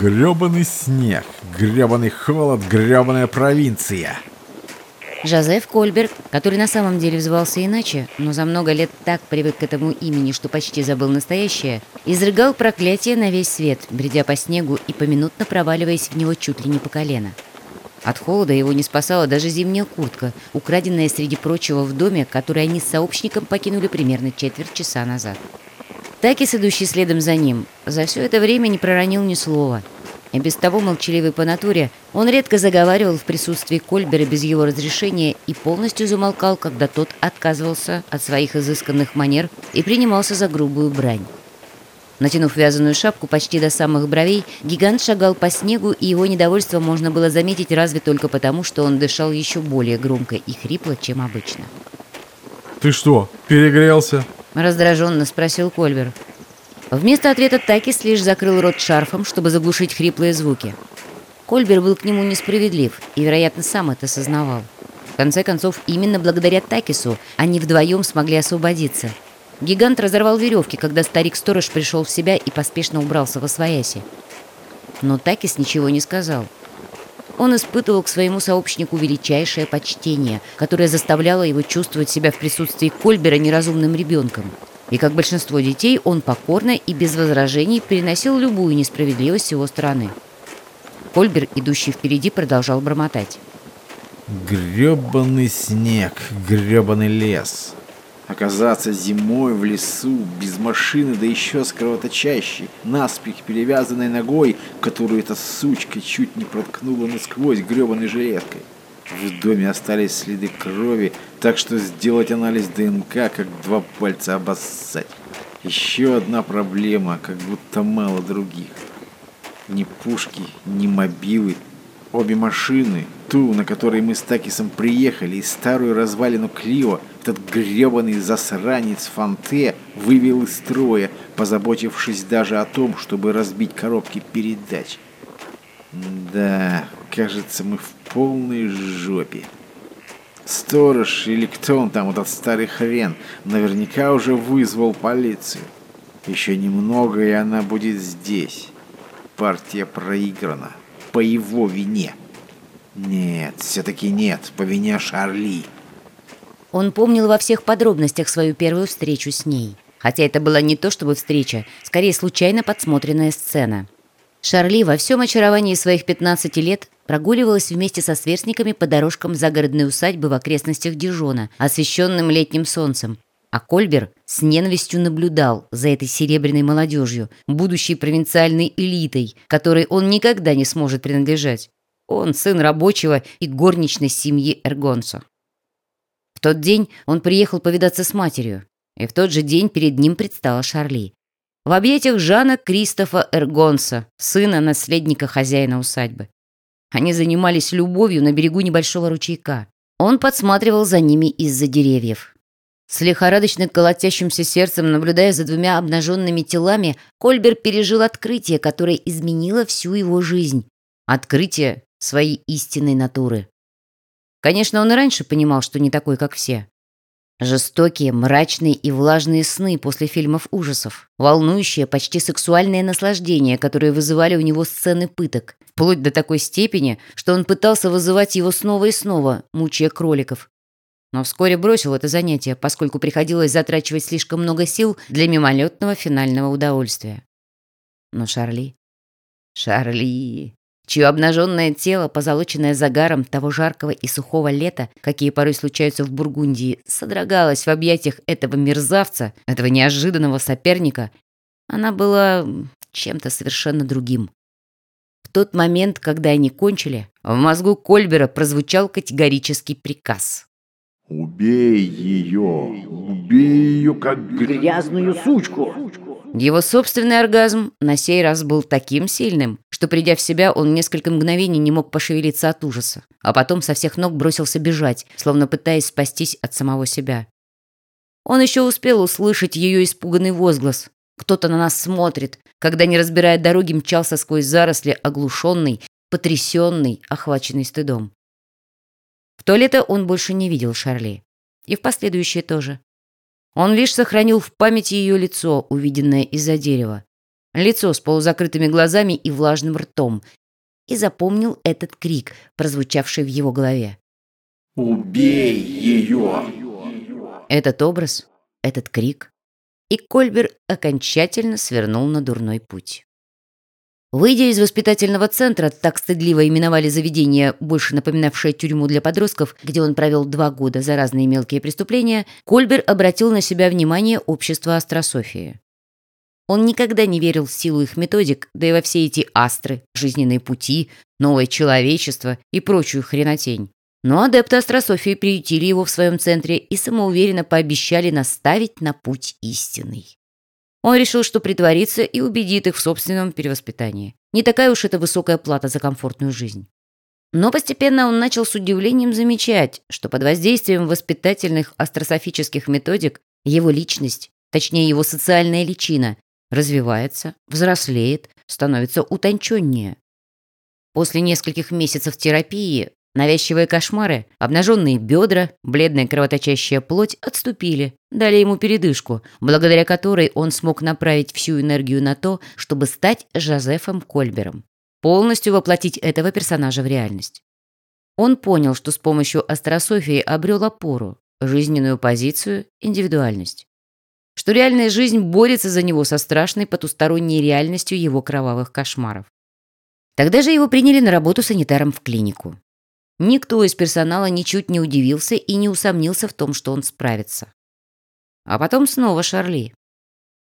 Грёбаный снег, грёбаный холод, грёбаная провинция. Жозеф Кольберг, который на самом деле взывался иначе, но за много лет так привык к этому имени, что почти забыл настоящее, изрыгал проклятие на весь свет, бредя по снегу и поминутно проваливаясь в него чуть ли не по колено. От холода его не спасала даже зимняя куртка, украденная среди прочего в доме, который они с сообщником покинули примерно четверть часа назад. Такис, идущий следом за ним, за все это время не проронил ни слова. И без того молчаливый по натуре, он редко заговаривал в присутствии Кольбера без его разрешения и полностью замолкал, когда тот отказывался от своих изысканных манер и принимался за грубую брань. Натянув вязаную шапку почти до самых бровей, гигант шагал по снегу, и его недовольство можно было заметить разве только потому, что он дышал еще более громко и хрипло, чем обычно. «Ты что, перегрелся?» Раздраженно спросил Кольбер. Вместо ответа Такис лишь закрыл рот шарфом, чтобы заглушить хриплые звуки. Кольбер был к нему несправедлив и, вероятно, сам это сознавал. В конце концов, именно благодаря Такису они вдвоем смогли освободиться. Гигант разорвал веревки, когда старик-сторож пришел в себя и поспешно убрался во свояси. Но Такис ничего не сказал. Он испытывал к своему сообщнику величайшее почтение, которое заставляло его чувствовать себя в присутствии Кольбера неразумным ребенком. И как большинство детей, он покорно и без возражений переносил любую несправедливость с его стороны. Кольбер, идущий впереди, продолжал бормотать. Гребаный снег, гребаный лес. Оказаться зимой в лесу, без машины, да еще с кровоточащей, наспех перевязанной ногой, которую эта сучка чуть не проткнула насквозь гребаной жилеткой. В доме остались следы крови, так что сделать анализ ДНК, как два пальца обоссать. Еще одна проблема, как будто мало других. Ни пушки, ни мобилы, обе машины, ту, на которой мы с Такисом приехали, и старую развалину Клио, этот гребаный засранец Фанте вывел из строя, позаботившись даже о том, чтобы разбить коробки передач. Да, кажется, мы в полной жопе. Сторож или кто он там, этот старый хрен, наверняка уже вызвал полицию. Еще немного, и она будет здесь. Партия проиграна. По его вине. Нет, все-таки нет, по вине Шарли. Он помнил во всех подробностях свою первую встречу с ней. Хотя это была не то чтобы встреча, скорее случайно подсмотренная сцена. Шарли во всем очаровании своих 15 лет прогуливалась вместе со сверстниками по дорожкам загородной усадьбы в окрестностях Дижона, освещенным летним солнцем. А Кольбер с ненавистью наблюдал за этой серебряной молодежью, будущей провинциальной элитой, которой он никогда не сможет принадлежать. Он сын рабочего и горничной семьи Эргонсо. В тот день он приехал повидаться с матерью, и в тот же день перед ним предстала Шарли. В объятиях Жана Кристофа Эргонса, сына наследника хозяина усадьбы. Они занимались любовью на берегу небольшого ручейка. Он подсматривал за ними из-за деревьев. С лихорадочно колотящимся сердцем, наблюдая за двумя обнаженными телами, Кольбер пережил открытие, которое изменило всю его жизнь. Открытие своей истинной натуры. Конечно, он и раньше понимал, что не такой, как все. Жестокие, мрачные и влажные сны после фильмов ужасов. Волнующее, почти сексуальное наслаждение, которое вызывали у него сцены пыток. Вплоть до такой степени, что он пытался вызывать его снова и снова, мучая кроликов. Но вскоре бросил это занятие, поскольку приходилось затрачивать слишком много сил для мимолетного финального удовольствия. Но Шарли... Шарли чье обнаженное тело, позолоченное загаром того жаркого и сухого лета, какие порой случаются в Бургундии, содрогалось в объятиях этого мерзавца, этого неожиданного соперника, она была чем-то совершенно другим. В тот момент, когда они кончили, в мозгу Кольбера прозвучал категорический приказ. «Убей ее! Убей ее, как грязную сучку!» Его собственный оргазм на сей раз был таким сильным, что, придя в себя, он несколько мгновений не мог пошевелиться от ужаса, а потом со всех ног бросился бежать, словно пытаясь спастись от самого себя. Он еще успел услышать ее испуганный возглас. «Кто-то на нас смотрит», когда, не разбирая дороги, мчался сквозь заросли, оглушенный, потрясенный, охваченный стыдом. В туалета он больше не видел Шарли. И в последующее тоже. Он лишь сохранил в памяти ее лицо, увиденное из-за дерева. лицо с полузакрытыми глазами и влажным ртом, и запомнил этот крик, прозвучавший в его голове. Убей ее! Этот образ, этот крик, и Кольбер окончательно свернул на дурной путь. Выйдя из воспитательного центра, так стыдливо именовали заведение, больше напоминавшее тюрьму для подростков, где он провел два года за разные мелкие преступления, Кольбер обратил на себя внимание общества астрософии. Он никогда не верил в силу их методик, да и во все эти астры, жизненные пути, новое человечество и прочую хренотень. Но адепты астрософии приютили его в своем центре и самоуверенно пообещали наставить на путь истинный. Он решил, что притворится и убедит их в собственном перевоспитании. Не такая уж это высокая плата за комфортную жизнь. Но постепенно он начал с удивлением замечать, что под воздействием воспитательных астрософических методик его личность, точнее его социальная личина, развивается, взрослеет, становится утонченнее. После нескольких месяцев терапии Навязчивые кошмары, обнаженные бедра, бледная кровоточащая плоть отступили, дали ему передышку, благодаря которой он смог направить всю энергию на то, чтобы стать Жозефом Кольбером, полностью воплотить этого персонажа в реальность. Он понял, что с помощью астрософии обрел опору, жизненную позицию, индивидуальность. Что реальная жизнь борется за него со страшной потусторонней реальностью его кровавых кошмаров. Тогда же его приняли на работу санитаром в клинику. Никто из персонала ничуть не удивился и не усомнился в том, что он справится. А потом снова Шарли.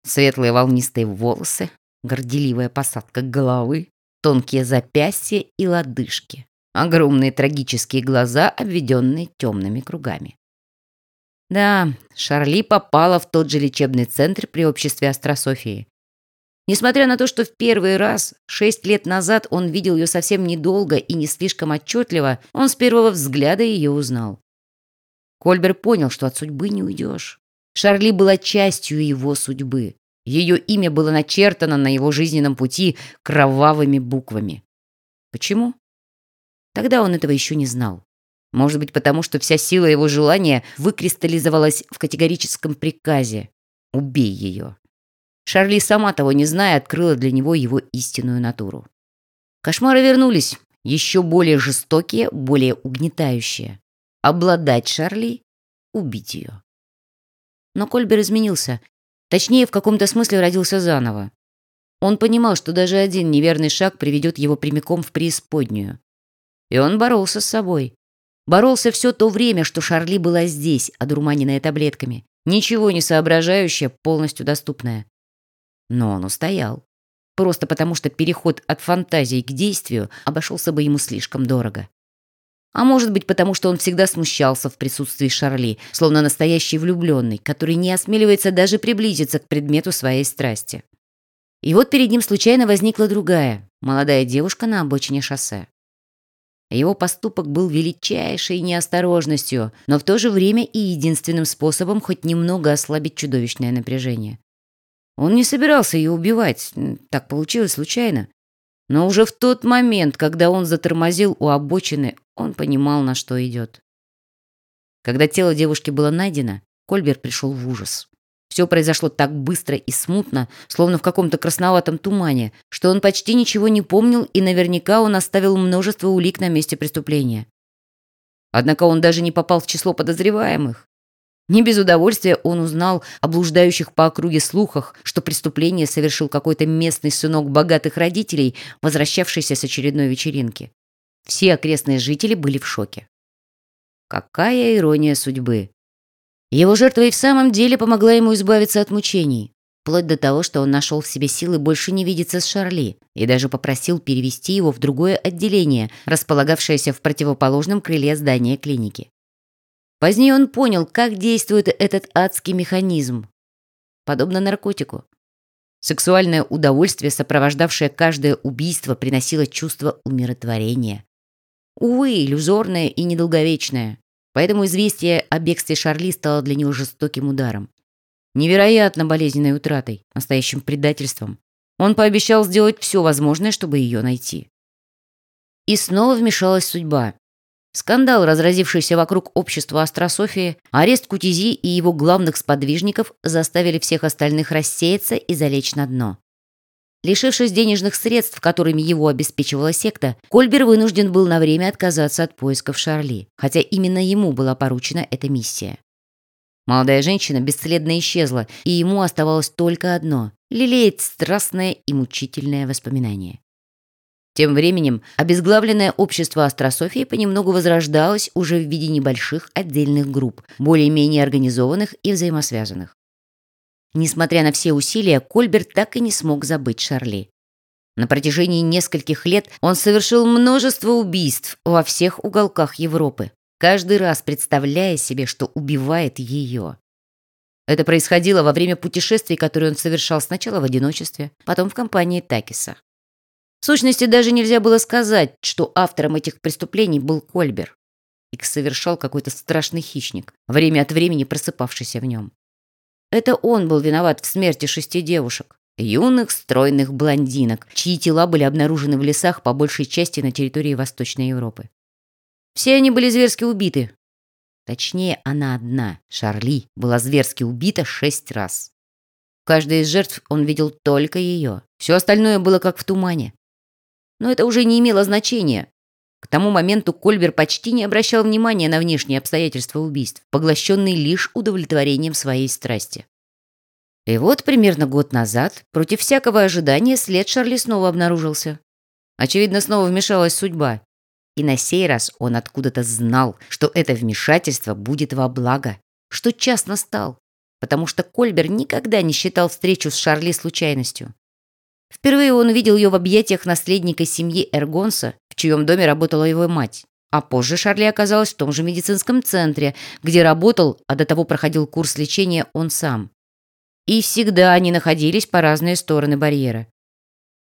Светлые волнистые волосы, горделивая посадка головы, тонкие запястья и лодыжки, огромные трагические глаза, обведенные темными кругами. Да, Шарли попала в тот же лечебный центр при обществе астрософии, Несмотря на то, что в первый раз, шесть лет назад, он видел ее совсем недолго и не слишком отчетливо, он с первого взгляда ее узнал. Кольбер понял, что от судьбы не уйдешь. Шарли была частью его судьбы. Ее имя было начертано на его жизненном пути кровавыми буквами. Почему? Тогда он этого еще не знал. Может быть, потому что вся сила его желания выкристаллизовалась в категорическом приказе «убей ее». Шарли, сама того не зная, открыла для него его истинную натуру. Кошмары вернулись, еще более жестокие, более угнетающие. Обладать Шарли, убить ее. Но Кольбер изменился. Точнее, в каком-то смысле родился заново. Он понимал, что даже один неверный шаг приведет его прямиком в преисподнюю. И он боролся с собой. Боролся все то время, что Шарли была здесь, одурманенная таблетками. Ничего не соображающая, полностью доступная. Но он устоял. Просто потому, что переход от фантазии к действию обошелся бы ему слишком дорого. А может быть, потому что он всегда смущался в присутствии Шарли, словно настоящий влюбленный, который не осмеливается даже приблизиться к предмету своей страсти. И вот перед ним случайно возникла другая, молодая девушка на обочине шоссе. Его поступок был величайшей неосторожностью, но в то же время и единственным способом хоть немного ослабить чудовищное напряжение. Он не собирался ее убивать, так получилось случайно. Но уже в тот момент, когда он затормозил у обочины, он понимал, на что идет. Когда тело девушки было найдено, Кольбер пришел в ужас. Все произошло так быстро и смутно, словно в каком-то красноватом тумане, что он почти ничего не помнил, и наверняка он оставил множество улик на месте преступления. Однако он даже не попал в число подозреваемых. Не без удовольствия он узнал о блуждающих по округе слухах, что преступление совершил какой-то местный сынок богатых родителей, возвращавшийся с очередной вечеринки. Все окрестные жители были в шоке. Какая ирония судьбы. Его жертва и в самом деле помогла ему избавиться от мучений, вплоть до того, что он нашел в себе силы больше не видеться с Шарли и даже попросил перевести его в другое отделение, располагавшееся в противоположном крыле здания клиники. Позднее он понял, как действует этот адский механизм. Подобно наркотику. Сексуальное удовольствие, сопровождавшее каждое убийство, приносило чувство умиротворения. Увы, иллюзорное и недолговечное. Поэтому известие о бегстве Шарли стало для него жестоким ударом. Невероятно болезненной утратой, настоящим предательством. Он пообещал сделать все возможное, чтобы ее найти. И снова вмешалась судьба. Скандал, разразившийся вокруг общества астрософии, арест Кутизи и его главных сподвижников заставили всех остальных рассеяться и залечь на дно. Лишившись денежных средств, которыми его обеспечивала секта, Кольбер вынужден был на время отказаться от поисков Шарли, хотя именно ему была поручена эта миссия. Молодая женщина бесследно исчезла, и ему оставалось только одно – лелеять страстное и мучительное воспоминание. Тем временем обезглавленное общество астрософии понемногу возрождалось уже в виде небольших отдельных групп, более-менее организованных и взаимосвязанных. Несмотря на все усилия, Кольберт так и не смог забыть Шарли. На протяжении нескольких лет он совершил множество убийств во всех уголках Европы, каждый раз представляя себе, что убивает ее. Это происходило во время путешествий, которые он совершал сначала в одиночестве, потом в компании Такиса. В сущности, даже нельзя было сказать, что автором этих преступлений был Кольбер. Их совершал какой-то страшный хищник, время от времени просыпавшийся в нем. Это он был виноват в смерти шести девушек, юных стройных блондинок, чьи тела были обнаружены в лесах по большей части на территории Восточной Европы. Все они были зверски убиты. Точнее, она одна, Шарли, была зверски убита шесть раз. Каждой из жертв он видел только ее. Все остальное было как в тумане. Но это уже не имело значения. К тому моменту Кольбер почти не обращал внимания на внешние обстоятельства убийств, поглощенный лишь удовлетворением своей страсти. И вот примерно год назад, против всякого ожидания, след Шарли снова обнаружился. Очевидно, снова вмешалась судьба. И на сей раз он откуда-то знал, что это вмешательство будет во благо, что час настал, потому что Кольбер никогда не считал встречу с Шарли случайностью. Впервые он увидел ее в объятиях наследника семьи Эргонса, в чьем доме работала его мать. А позже Шарли оказалась в том же медицинском центре, где работал, а до того проходил курс лечения он сам. И всегда они находились по разные стороны барьера.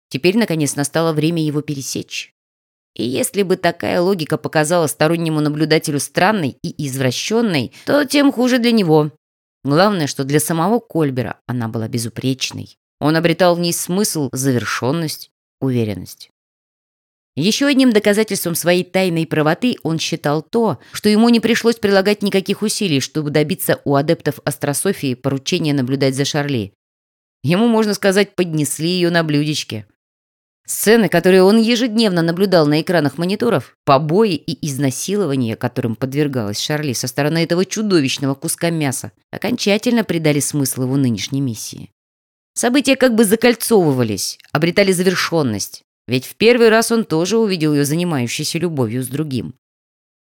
Теперь, наконец, настало время его пересечь. И если бы такая логика показала стороннему наблюдателю странной и извращенной, то тем хуже для него. Главное, что для самого Кольбера она была безупречной. Он обретал в ней смысл, завершенность, уверенность. Еще одним доказательством своей тайной правоты он считал то, что ему не пришлось прилагать никаких усилий, чтобы добиться у адептов астрософии поручения наблюдать за Шарли. Ему, можно сказать, поднесли ее на блюдечке. Сцены, которые он ежедневно наблюдал на экранах мониторов, побои и изнасилования, которым подвергалась Шарли со стороны этого чудовищного куска мяса, окончательно придали смысл его нынешней миссии. События как бы закольцовывались, обретали завершенность. Ведь в первый раз он тоже увидел ее занимающейся любовью с другим.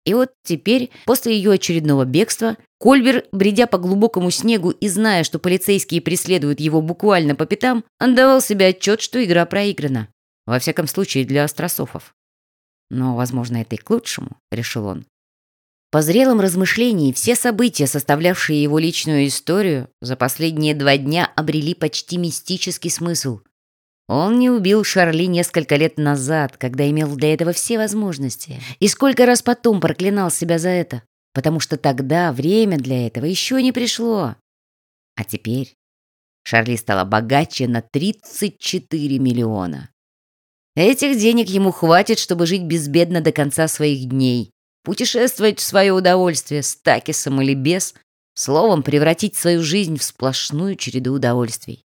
И вот теперь, после ее очередного бегства, Кольбер, бредя по глубокому снегу и зная, что полицейские преследуют его буквально по пятам, отдавал себе отчет, что игра проиграна. Во всяком случае, для астрософов. Но, возможно, это и к лучшему, решил он. По зрелым размышлениям все события, составлявшие его личную историю, за последние два дня обрели почти мистический смысл. Он не убил Шарли несколько лет назад, когда имел для этого все возможности. И сколько раз потом проклинал себя за это. Потому что тогда время для этого еще не пришло. А теперь Шарли стала богаче на 34 миллиона. Этих денег ему хватит, чтобы жить безбедно до конца своих дней путешествовать в свое удовольствие с Такисом или без, словом, превратить свою жизнь в сплошную череду удовольствий.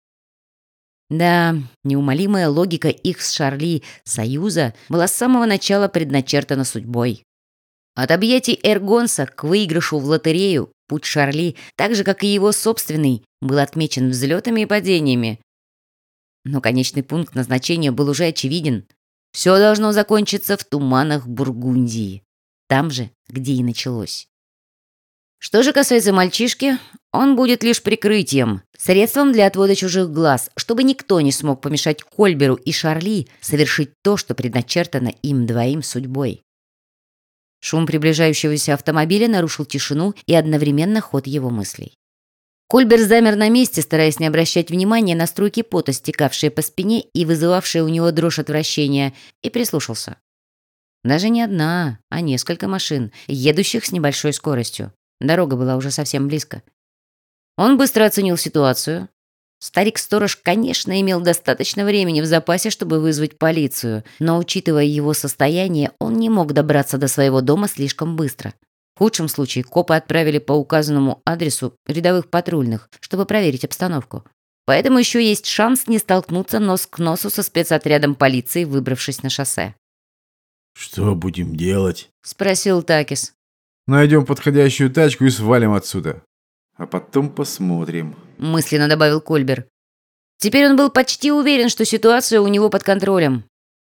Да, неумолимая логика их с Шарли союза была с самого начала предначертана судьбой. От объятий Эргонса к выигрышу в лотерею путь Шарли, так же, как и его собственный, был отмечен взлетами и падениями. Но конечный пункт назначения был уже очевиден. Все должно закончиться в туманах Бургундии там же, где и началось. Что же касается мальчишки, он будет лишь прикрытием, средством для отвода чужих глаз, чтобы никто не смог помешать Кольберу и Шарли совершить то, что предначертано им двоим судьбой. Шум приближающегося автомобиля нарушил тишину и одновременно ход его мыслей. Кольбер замер на месте, стараясь не обращать внимания на струйки пота, стекавшие по спине и вызывавшие у него дрожь отвращения, и прислушался. Даже не одна, а несколько машин, едущих с небольшой скоростью. Дорога была уже совсем близко. Он быстро оценил ситуацию. Старик-сторож, конечно, имел достаточно времени в запасе, чтобы вызвать полицию, но, учитывая его состояние, он не мог добраться до своего дома слишком быстро. В худшем случае копы отправили по указанному адресу рядовых патрульных, чтобы проверить обстановку. Поэтому еще есть шанс не столкнуться нос к носу со спецотрядом полиции, выбравшись на шоссе. «Что будем делать?» — спросил Такис. Найдем подходящую тачку и свалим отсюда. «А потом посмотрим». Мысленно добавил Кольбер. Теперь он был почти уверен, что ситуация у него под контролем.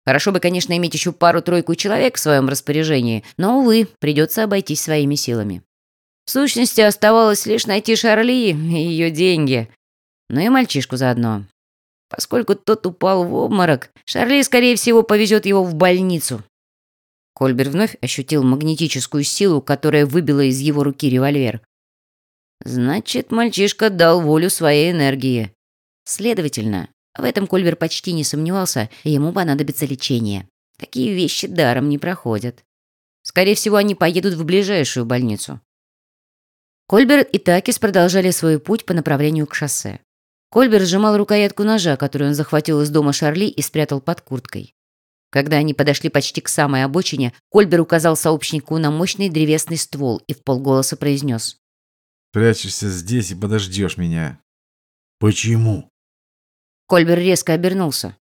Хорошо бы, конечно, иметь еще пару-тройку человек в своем распоряжении, но, увы, придется обойтись своими силами. В сущности, оставалось лишь найти Шарли и ее деньги. Ну и мальчишку заодно. Поскольку тот упал в обморок, Шарли, скорее всего, повезет его в больницу. Кольбер вновь ощутил магнетическую силу, которая выбила из его руки револьвер. Значит, мальчишка дал волю своей энергии. Следовательно, в этом Кольбер почти не сомневался, ему понадобится лечение. Такие вещи даром не проходят. Скорее всего, они поедут в ближайшую больницу. Кольбер и Такис продолжали свой путь по направлению к шоссе. Кольбер сжимал рукоятку ножа, которую он захватил из дома Шарли и спрятал под курткой. Когда они подошли почти к самой обочине, Кольбер указал сообщнику на мощный древесный ствол и в полголоса произнес. «Прячешься здесь и подождешь меня». «Почему?» Кольбер резко обернулся.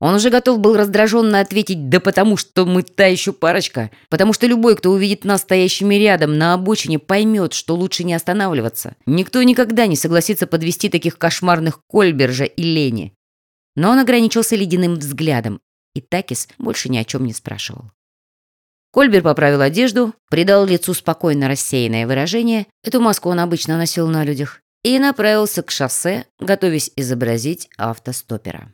Он уже готов был раздраженно ответить «да потому что мы та еще парочка», потому что любой, кто увидит нас стоящими рядом на обочине, поймет, что лучше не останавливаться. Никто никогда не согласится подвести таких кошмарных Кольбержа и Лени. Но он ограничился ледяным взглядом, и Такис больше ни о чем не спрашивал. Кольбер поправил одежду, придал лицу спокойно рассеянное выражение, эту маску он обычно носил на людях, и направился к шоссе, готовясь изобразить автостопера.